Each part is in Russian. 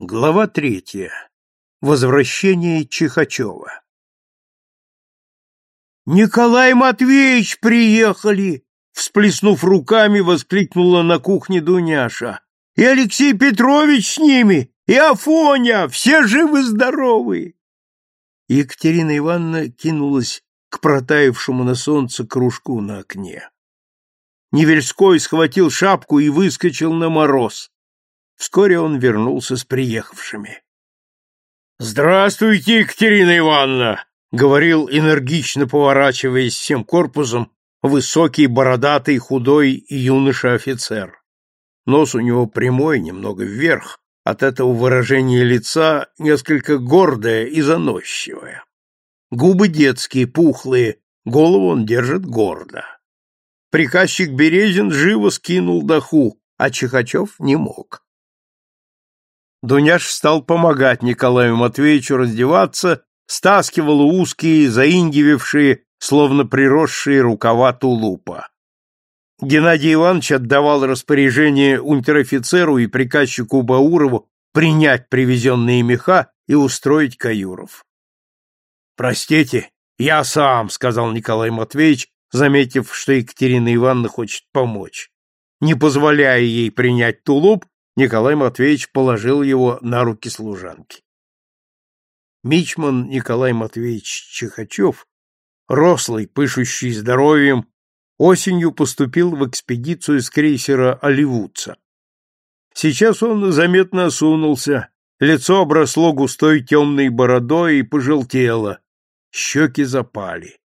Глава третья. Возвращение Чихачева. «Николай Матвеевич, приехали!» Всплеснув руками, воскликнула на кухне Дуняша. «И Алексей Петрович с ними, и Афоня, все живы-здоровы!» Екатерина Ивановна кинулась к протаявшему на солнце кружку на окне. Невельской схватил шапку и выскочил на мороз. Вскоре он вернулся с приехавшими. «Здравствуйте, Екатерина Ивановна!» — говорил, энергично поворачиваясь всем корпусом, высокий, бородатый, худой юноша-офицер. Нос у него прямой, немного вверх, от этого выражение лица несколько гордое и заносчивое. Губы детские, пухлые, голову он держит гордо. Приказчик Березин живо скинул доху, а Чихачев не мог. Дуняш стал помогать Николаю Матвеевичу раздеваться, стаскивал узкие, заиндивившие, словно приросшие рукава тулупа. Геннадий Иванович отдавал распоряжение унтер-офицеру и приказчику Баурову принять привезенные меха и устроить каюров. «Простите, я сам», — сказал Николай Матвеевич, заметив, что Екатерина Ивановна хочет помочь. Не позволяя ей принять тулуп, Николай Матвеевич положил его на руки служанки. Мичман Николай Матвеевич Чехачев, рослый, пышущий здоровьем, осенью поступил в экспедицию с крейсера «Оливудца». Сейчас он заметно осунулся, лицо обросло густой темной бородой и пожелтело, щеки запали.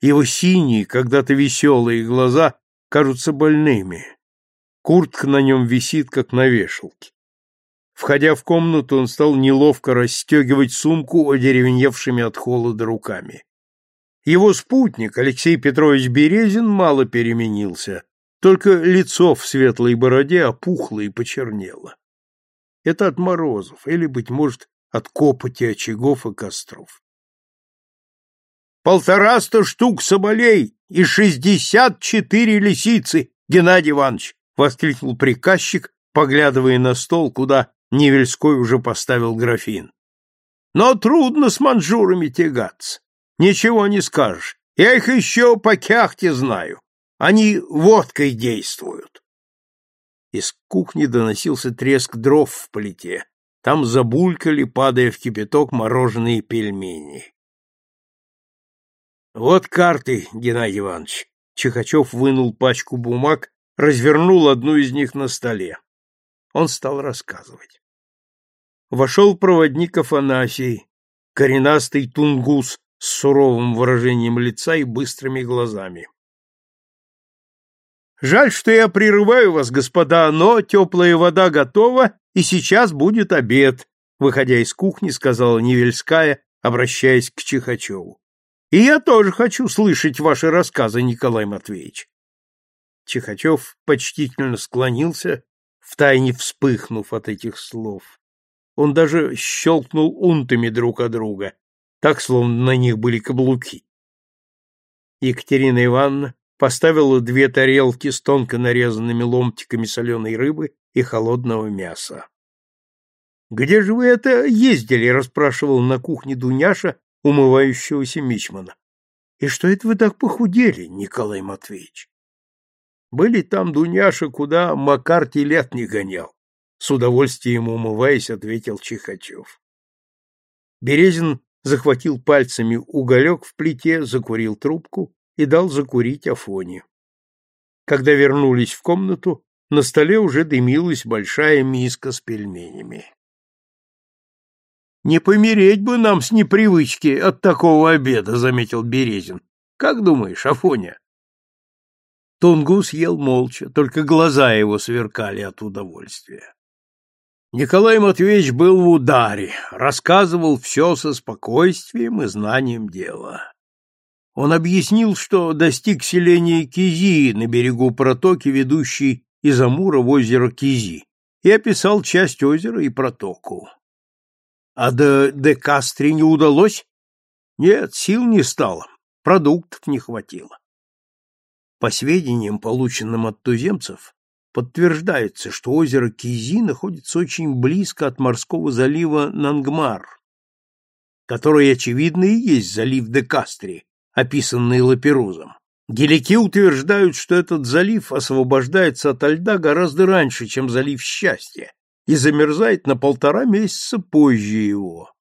Его синие, когда-то веселые глаза кажутся больными. Куртка на нем висит, как на вешалке. Входя в комнату, он стал неловко расстегивать сумку одеревеневшими от холода руками. Его спутник, Алексей Петрович Березин, мало переменился, только лицо в светлой бороде опухло и почернело. Это от морозов, или, быть может, от копоти очагов и костров. «Полтораста штук соболей и шестьдесят четыре лисицы, Геннадий Иванович!» — воскликнул приказчик, поглядывая на стол, куда Невельской уже поставил графин. «Но трудно с манжурами тягаться. Ничего не скажешь. Я их еще по кяхте знаю. Они водкой действуют». Из кухни доносился треск дров в плите. Там забулькали, падая в кипяток, мороженые пельмени. «Вот карты, Геннадий Иванович». Чехачев вынул пачку бумаг развернул одну из них на столе. Он стал рассказывать. Вошел проводник Афанасий, коренастый тунгус с суровым выражением лица и быстрыми глазами. «Жаль, что я прерываю вас, господа, но теплая вода готова, и сейчас будет обед», выходя из кухни, сказала Невельская, обращаясь к Чихачеву. «И я тоже хочу слышать ваши рассказы, Николай Матвеевич. Чихачев почтительно склонился, втайне вспыхнув от этих слов. Он даже щелкнул унтами друг от друга, так, словно на них были каблуки. Екатерина Ивановна поставила две тарелки с тонко нарезанными ломтиками соленой рыбы и холодного мяса. — Где же вы это ездили? — расспрашивал на кухне Дуняша, умывающегося мичмана. — И что это вы так похудели, Николай Матвеевич? Были там, Дуняша, куда Макар телят не гонял. С удовольствием умываясь, ответил Чихачев. Березин захватил пальцами уголек в плите, закурил трубку и дал закурить Афоне. Когда вернулись в комнату, на столе уже дымилась большая миска с пельменями. «Не помереть бы нам с непривычки от такого обеда», — заметил Березин. «Как думаешь, Афоня?» Тунгус ел молча, только глаза его сверкали от удовольствия. Николай Матвеевич был в ударе, рассказывал все со спокойствием и знанием дела. Он объяснил, что достиг селения Кизи на берегу протоки, ведущей из Амура в озеро Кизи, и описал часть озера и протоку. А до Декастре не удалось? Нет, сил не стало, продуктов не хватило. По сведениям, полученным от туземцев, подтверждается, что озеро Кизи находится очень близко от морского залива Нангмар, который, очевидно, и есть залив де Кастри, описанный Лаперузом. Гелики утверждают, что этот залив освобождается от льда гораздо раньше, чем залив Счастья, и замерзает на полтора месяца позже его.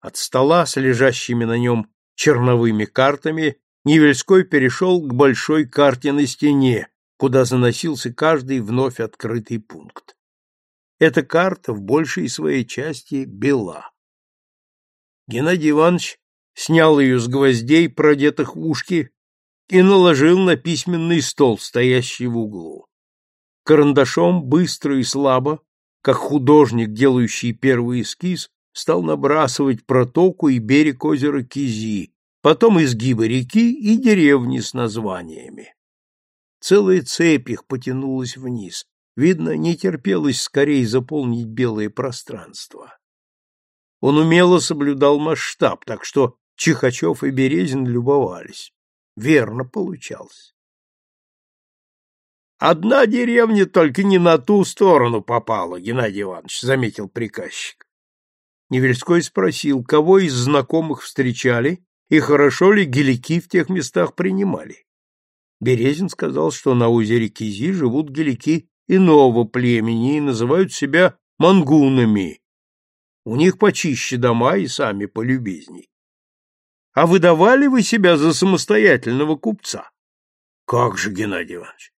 От стола с лежащими на нем черновыми картами Невельской перешел к большой карте на стене, куда заносился каждый вновь открытый пункт. Эта карта в большей своей части бела. Геннадий Иванович снял ее с гвоздей, продетых в ушки, и наложил на письменный стол, стоящий в углу. Карандашом быстро и слабо, как художник, делающий первый эскиз, стал набрасывать протоку и берег озера Кизи, потом изгибы реки и деревни с названиями. Целая цепь их потянулась вниз. Видно, не терпелось скорее заполнить белое пространство. Он умело соблюдал масштаб, так что Чихачев и Березин любовались. Верно получалось. Одна деревня только не на ту сторону попала, Геннадий Иванович, заметил приказчик. Невельской спросил, кого из знакомых встречали и хорошо ли гелики в тех местах принимали. Березин сказал, что на озере Кизи живут гелики иного племени и называют себя мангунами. У них почище дома и сами полюбезней. А выдавали вы себя за самостоятельного купца? Как же, Геннадий Иванович?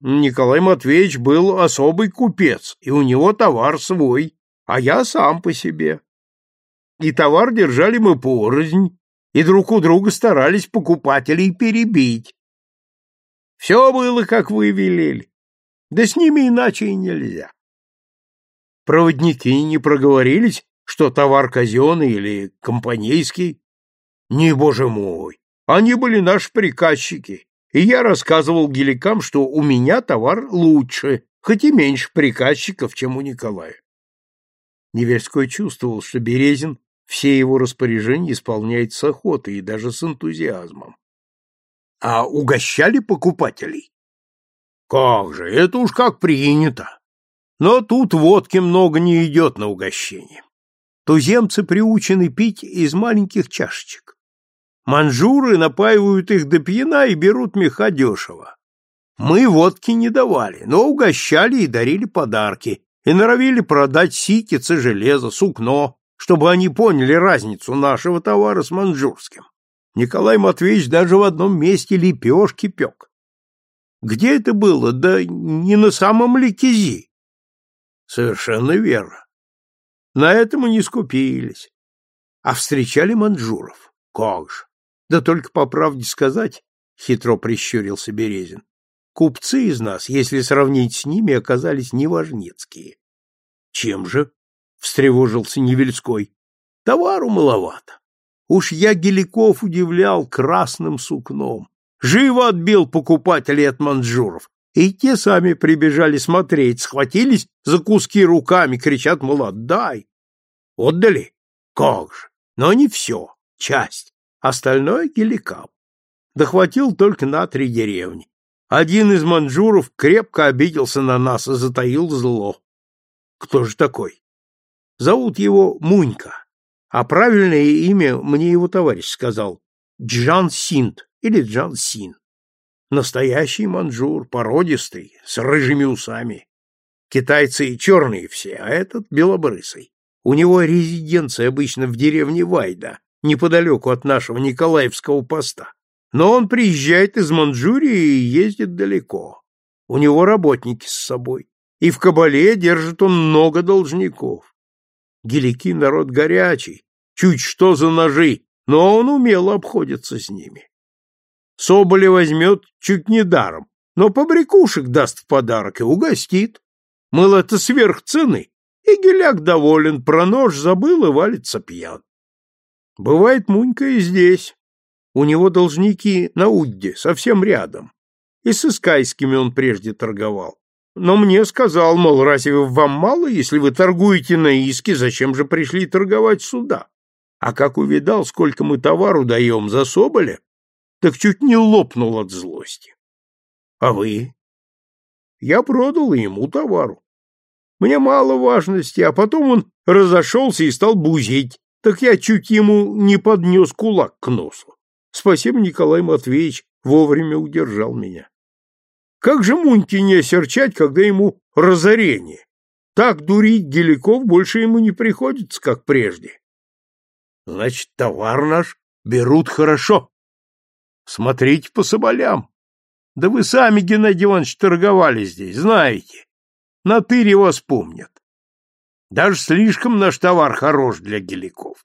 Николай Матвеевич был особый купец, и у него товар свой, а я сам по себе. И товар держали мы порознь, и друг у друга старались покупателей перебить. Все было, как вы велели. Да с ними иначе и нельзя. Проводники не проговорились, что товар казенный или компанейский. Не, боже мой, они были наши приказчики, и я рассказывал геликам, что у меня товар лучше, хоть и меньше приказчиков, чем у Николая. Невельской чувствовал, что Березин все его распоряжения исполняет с охотой и даже с энтузиазмом. А угощали покупателей? Как же, это уж как принято. Но тут водки много не идет на угощение. Туземцы приучены пить из маленьких чашечек. Манжуры напаивают их до пьяна и берут меха дешево. Мы водки не давали, но угощали и дарили подарки, и норовили продать ситицы, железо, сукно, чтобы они поняли разницу нашего товара с манжурским. Николай Матвеевич даже в одном месте лепешки пек. Где это было? Да не на самом ли кизи? Совершенно верно. На этом и не скупились. А встречали манжуров. Как же! Да только по правде сказать, хитро прищурился Березин, купцы из нас, если сравнить с ними, оказались неважнецкие. Чем же? Встревожился Невельской. Товару маловато. Уж я Геликов удивлял красным сукном. Живо отбил покупателей от манжуров. И те сами прибежали смотреть, схватились за куски руками, кричат, мол, отдай. Отдали? Как же? Но не все, часть. Остальное геликам. Дохватил только на три деревни. Один из манжуров крепко обиделся на нас и затаил зло. Кто же такой? Зовут его Мунька. А правильное имя мне его товарищ сказал. Джан Синт или Джан Син. Настоящий манжур, породистый, с рыжими усами. Китайцы черные все, а этот белобрысый. У него резиденция обычно в деревне Вайда, неподалеку от нашего Николаевского поста. Но он приезжает из Манчжурии и ездит далеко. У него работники с собой. И в Кабале держит он много должников. Гелики народ горячий, чуть что за ножи, но он умело обходится с ними. Соболя возьмет чуть не даром, но побрякушек даст в подарок и угостит. Мыл, это сверх цены, и геляк доволен, про нож забыл и валится пьян. Бывает Мунька и здесь. У него должники на Удде, совсем рядом. И с Искайскими он прежде торговал но мне сказал, мол, разве вам мало, если вы торгуете на иске, зачем же пришли торговать сюда? А как увидал, сколько мы товару даем за соболя, так чуть не лопнул от злости. А вы? Я продал ему товару. Мне мало важности, а потом он разошелся и стал бузить, так я чуть ему не поднес кулак к носу. Спасибо, Николай Матвеевич вовремя удержал меня. Как же Муньке не осерчать, когда ему разорение? Так дурить Геликов больше ему не приходится, как прежде. Значит, товар наш берут хорошо. Смотрите по соболям. Да вы сами, Геннадий Иванович, торговали здесь, знаете. На тыре вас помнят. Даже слишком наш товар хорош для геликов.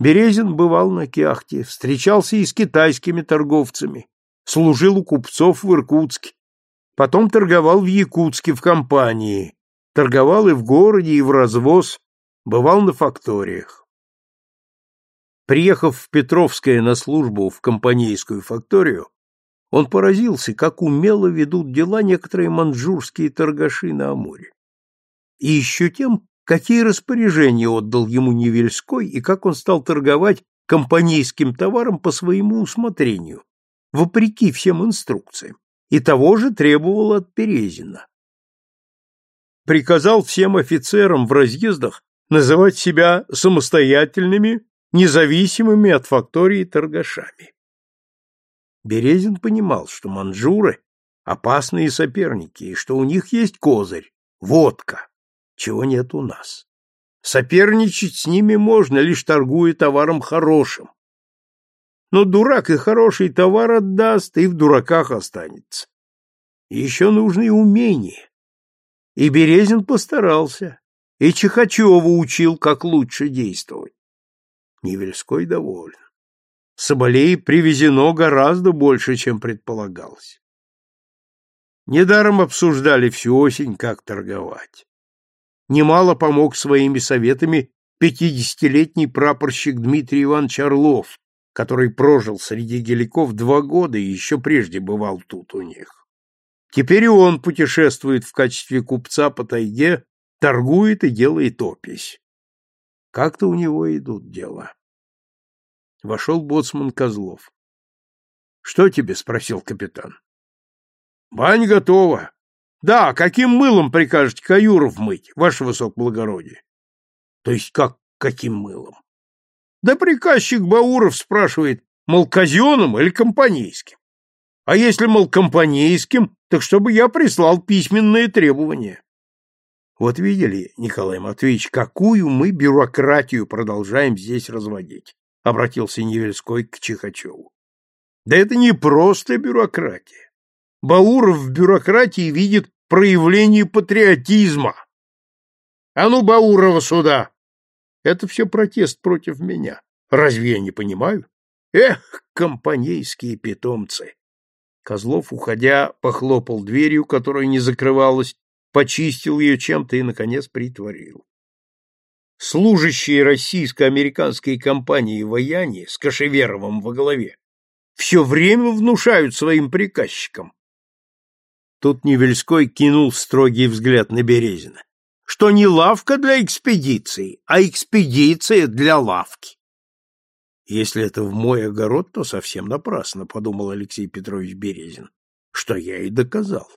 Березин бывал на Кяхте, встречался и с китайскими торговцами, служил у купцов в Иркутске, потом торговал в Якутске в компании, торговал и в городе, и в развоз, бывал на факториях. Приехав в Петровское на службу в компанейскую факторию, он поразился, как умело ведут дела некоторые манжурские торгаши на Амуре. И еще тем, какие распоряжения отдал ему Невельской и как он стал торговать компанейским товаром по своему усмотрению, вопреки всем инструкциям, и того же требовал от Перезина. Приказал всем офицерам в разъездах называть себя самостоятельными, независимыми от фактории торгашами. Березин понимал, что манжуры — опасные соперники, и что у них есть козырь — водка, чего нет у нас. Соперничать с ними можно, лишь торгуя товаром хорошим. Но дурак и хороший товар отдаст, и в дураках останется. еще нужны умения. И Березин постарался, и Чехачеву учил, как лучше действовать. Невельской доволен. Соболей привезено гораздо больше, чем предполагалось. Недаром обсуждали всю осень, как торговать. Немало помог своими советами пятидесятилетний прапорщик Дмитрий Иванович Орлов, который прожил среди геликов два года и еще прежде бывал тут у них. Теперь и он путешествует в качестве купца по тайге, торгует и делает опись. Как-то у него идут дела. Вошел боцман Козлов. — Что тебе? — спросил капитан. — Бань готова. — Да, каким мылом прикажете каюров мыть, ваше высокоблагородие? — То есть как каким мылом? — Да приказчик Бауров спрашивает, мол, казенным или компанейским. А если, мол, компанейским, так чтобы я прислал письменные требования. Вот видели, Николай Матвеевич, какую мы бюрократию продолжаем здесь разводить обратился Невельской к Чихачеву. Да это не просто бюрократия. Бауров в бюрократии видит проявление патриотизма. А ну, Баурова, сюда! Это все протест против меня. Разве я не понимаю? Эх, компанейские питомцы! Козлов, уходя, похлопал дверью, которая не закрывалась, почистил ее чем-то и, наконец, притворил служащие российско-американской компании Ваяне с Кашеверовым во главе, все время внушают своим приказчикам. Тут Невельской кинул строгий взгляд на Березина, что не лавка для экспедиции, а экспедиция для лавки. Если это в мой огород, то совсем напрасно, подумал Алексей Петрович Березин, что я и доказал.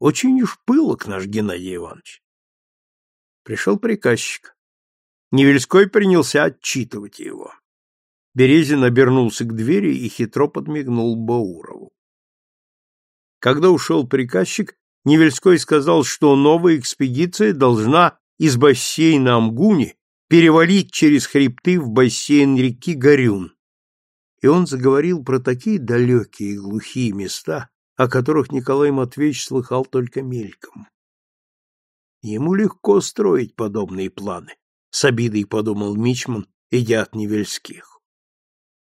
Очень уж пылок наш Геннадий Иванович. Пришел приказчик. Невельской принялся отчитывать его. Березин обернулся к двери и хитро подмигнул Баурову. Когда ушел приказчик, Невельской сказал, что новая экспедиция должна из бассейна Амгуни перевалить через хребты в бассейн реки Горюн. И он заговорил про такие далекие и глухие места, о которых Николай Матвеевич слыхал только мельком. Ему легко строить подобные планы с обидой подумал Мичман, идя от Невельских.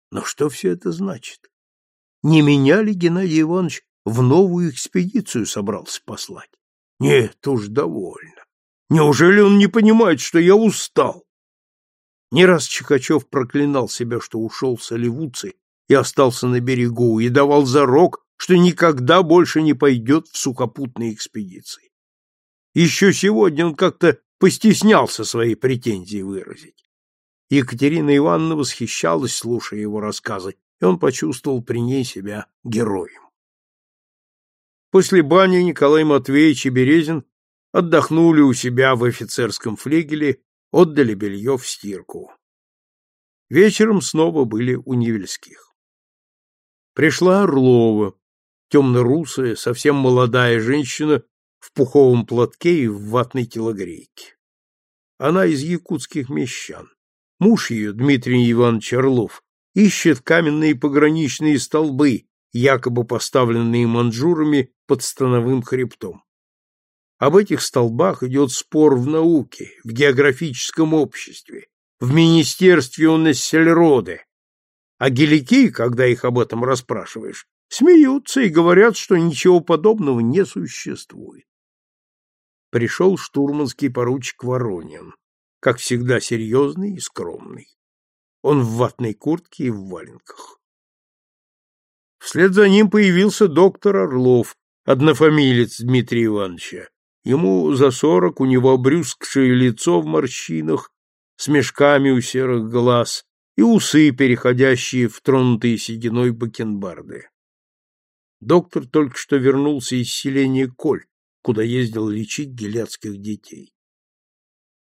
Но что все это значит? Не меня ли Геннадий Иванович в новую экспедицию собрался послать? Нет, уж довольно. Неужели он не понимает, что я устал? Не раз Чикачев проклинал себя, что ушел с Оливуцы и остался на берегу, и давал зарок, что никогда больше не пойдет в сухопутные экспедиции. Еще сегодня он как-то постеснялся свои претензии выразить. Екатерина Ивановна восхищалась, слушая его рассказы, и он почувствовал при ней себя героем. После бани Николай Матвеевич и Березин отдохнули у себя в офицерском флигеле, отдали белье в стирку. Вечером снова были у Невельских. Пришла Орлова, темно-русая, совсем молодая женщина в пуховом платке и в ватной телогрейке. Она из якутских мещан. Муж ее, Дмитрий Иванович Орлов, ищет каменные пограничные столбы, якобы поставленные манжурами под становым хребтом. Об этих столбах идет спор в науке, в географическом обществе, в Министерстве Унассельроды. А гелики, когда их об этом расспрашиваешь, смеются и говорят, что ничего подобного не существует. Пришел штурманский поручик Воронин, как всегда серьезный и скромный. Он в ватной куртке и в валенках. Вслед за ним появился доктор Орлов, однофамилец Дмитрия Ивановича. Ему за сорок, у него обрюзгшее лицо в морщинах, с мешками у серых глаз и усы, переходящие в тронутые сединой бакенбарды. Доктор только что вернулся из селения Коль, куда ездил лечить геляцких детей.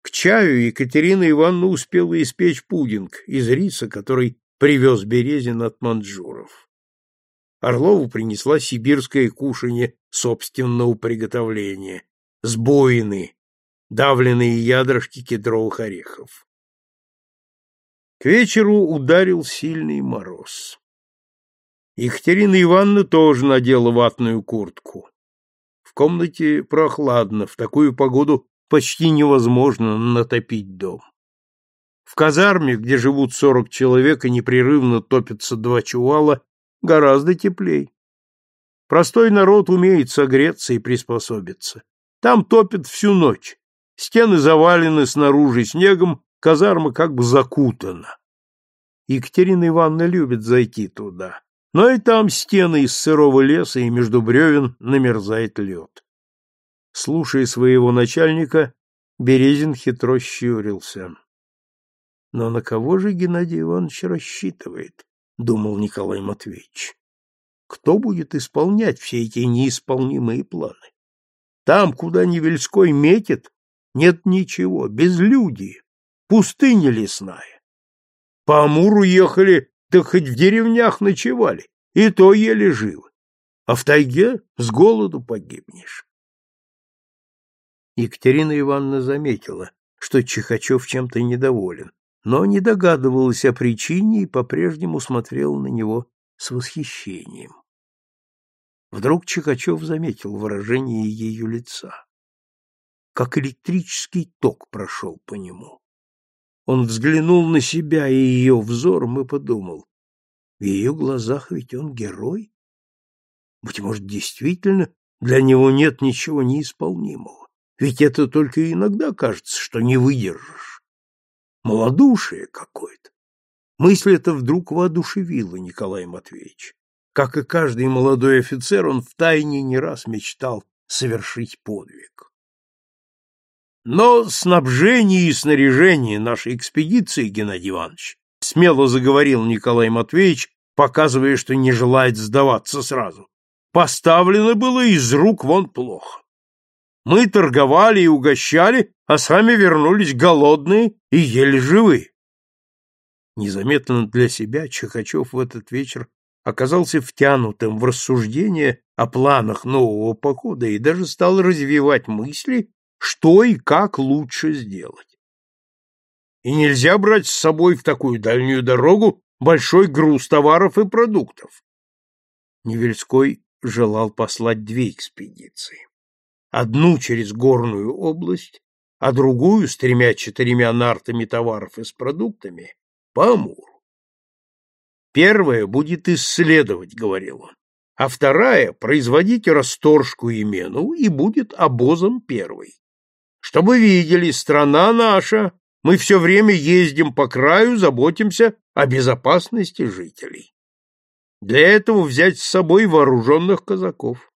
К чаю Екатерина Ивановна успела испечь пудинг из риса, который привез Березин от манджуров. Орлову принесла сибирское кушанье собственного приготовления, сбоины, давленные ядрышки кедровых орехов. К вечеру ударил сильный мороз. Екатерина Ивановна тоже надела ватную куртку. В комнате прохладно, в такую погоду почти невозможно натопить дом. В казарме, где живут сорок человек и непрерывно топятся два чувала, гораздо теплей. Простой народ умеет согреться и приспособиться. Там топят всю ночь. Стены завалены снаружи снегом, казарма как бы закутана. Екатерина Ивановна любит зайти туда, но и там стены из сырого леса и между бревен намерзает лед. Слушая своего начальника, Березин хитро щурился. Но на кого же Геннадий Иванович рассчитывает? Думал Николай Матвеевич. Кто будет исполнять все эти неисполнимые планы? Там, куда Невельской метит, нет ничего, безлюдие, пустыня лесная. По Амуру ехали, так хоть в деревнях ночевали, и то еле живы. А в тайге с голоду погибнешь. Екатерина Ивановна заметила, что Чихачев чем-то недоволен, но не догадывалась о причине и по-прежнему смотрела на него с восхищением. Вдруг Чихачев заметил выражение ее лица. Как электрический ток прошел по нему. Он взглянул на себя и ее взором и подумал, в ее глазах ведь он герой. Быть может, действительно, для него нет ничего неисполнимого. Ведь это только иногда кажется, что не выдержишь. Молодушие какое-то. Мысль эта вдруг воодушевила Николая Матвеевича. Как и каждый молодой офицер, он втайне не раз мечтал совершить подвиг. Но снабжение и снаряжение нашей экспедиции, Геннадий Иванович, смело заговорил Николай Матвеевич, показывая, что не желает сдаваться сразу, поставлено было из рук вон плохо. Мы торговали и угощали, а сами вернулись голодные и еле живы. Незаметно для себя Чехачев в этот вечер оказался втянутым в рассуждение о планах нового похода и даже стал развивать мысли, что и как лучше сделать. И нельзя брать с собой в такую дальнюю дорогу большой груз товаров и продуктов. Невельской желал послать две экспедиции одну через горную область, а другую с тремя-четырьмя нартами товаров и с продуктами по Амуру. Первая будет исследовать, говорил он, а вторая — производить расторжку и мену и будет обозом первой. Чтобы видели, страна наша, мы все время ездим по краю, заботимся о безопасности жителей. Для этого взять с собой вооруженных казаков.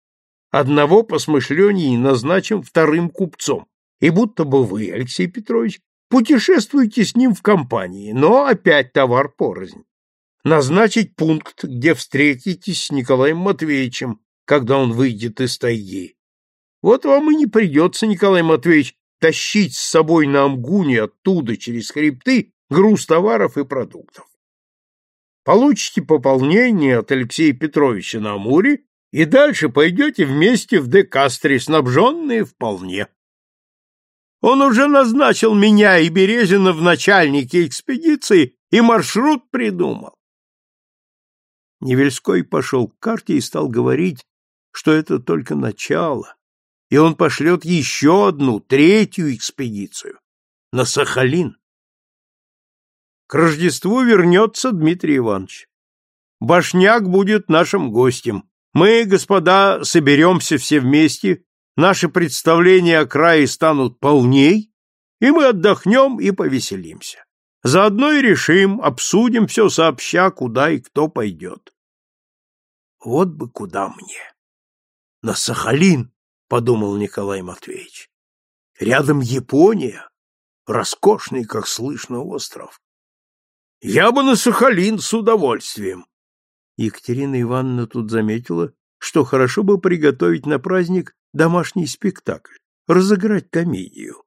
Одного посмышленней назначим вторым купцом, и будто бы вы, Алексей Петрович, путешествуете с ним в компании, но опять товар порознь. Назначить пункт, где встретитесь с Николаем Матвеевичем, когда он выйдет из тайги. Вот вам и не придется, Николай Матвеевич, тащить с собой на Амгуне оттуда через хребты груз товаров и продуктов. Получите пополнение от Алексея Петровича на Амуре и дальше пойдете вместе в Декастре, снабженные вполне. Он уже назначил меня и Березина в начальнике экспедиции и маршрут придумал. Невельской пошел к карте и стал говорить, что это только начало, и он пошлет еще одну, третью экспедицию на Сахалин. К Рождеству вернется Дмитрий Иванович. Башняк будет нашим гостем. Мы, господа, соберемся все вместе, наши представления о крае станут полней, и мы отдохнем и повеселимся. Заодно и решим, обсудим все сообща, куда и кто пойдет. Вот бы куда мне. На Сахалин, подумал Николай Матвеевич. Рядом Япония, роскошный, как слышно, остров. Я бы на Сахалин с удовольствием. Екатерина Ивановна тут заметила, что хорошо бы приготовить на праздник домашний спектакль, разыграть комедию.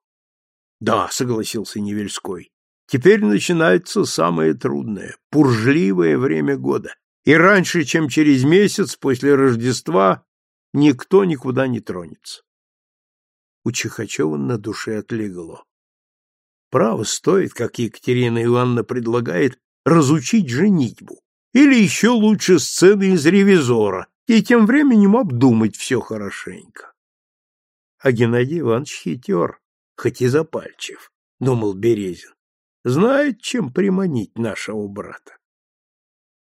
Да, согласился Невельской. Теперь начинается самое трудное, пуржливое время года. И раньше, чем через месяц после Рождества, никто никуда не тронется. У Чихачева на душе отлегло. Право стоит, как Екатерина Ивановна предлагает, разучить женитьбу. Или еще лучше сцены из «Ревизора», и тем временем обдумать все хорошенько. А Геннадий Иванович хитер, хоть и запальчив, — думал Березин. Знает, чем приманить нашего брата.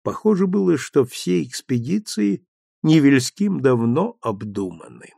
Похоже было, что все экспедиции Невельским давно обдуманы.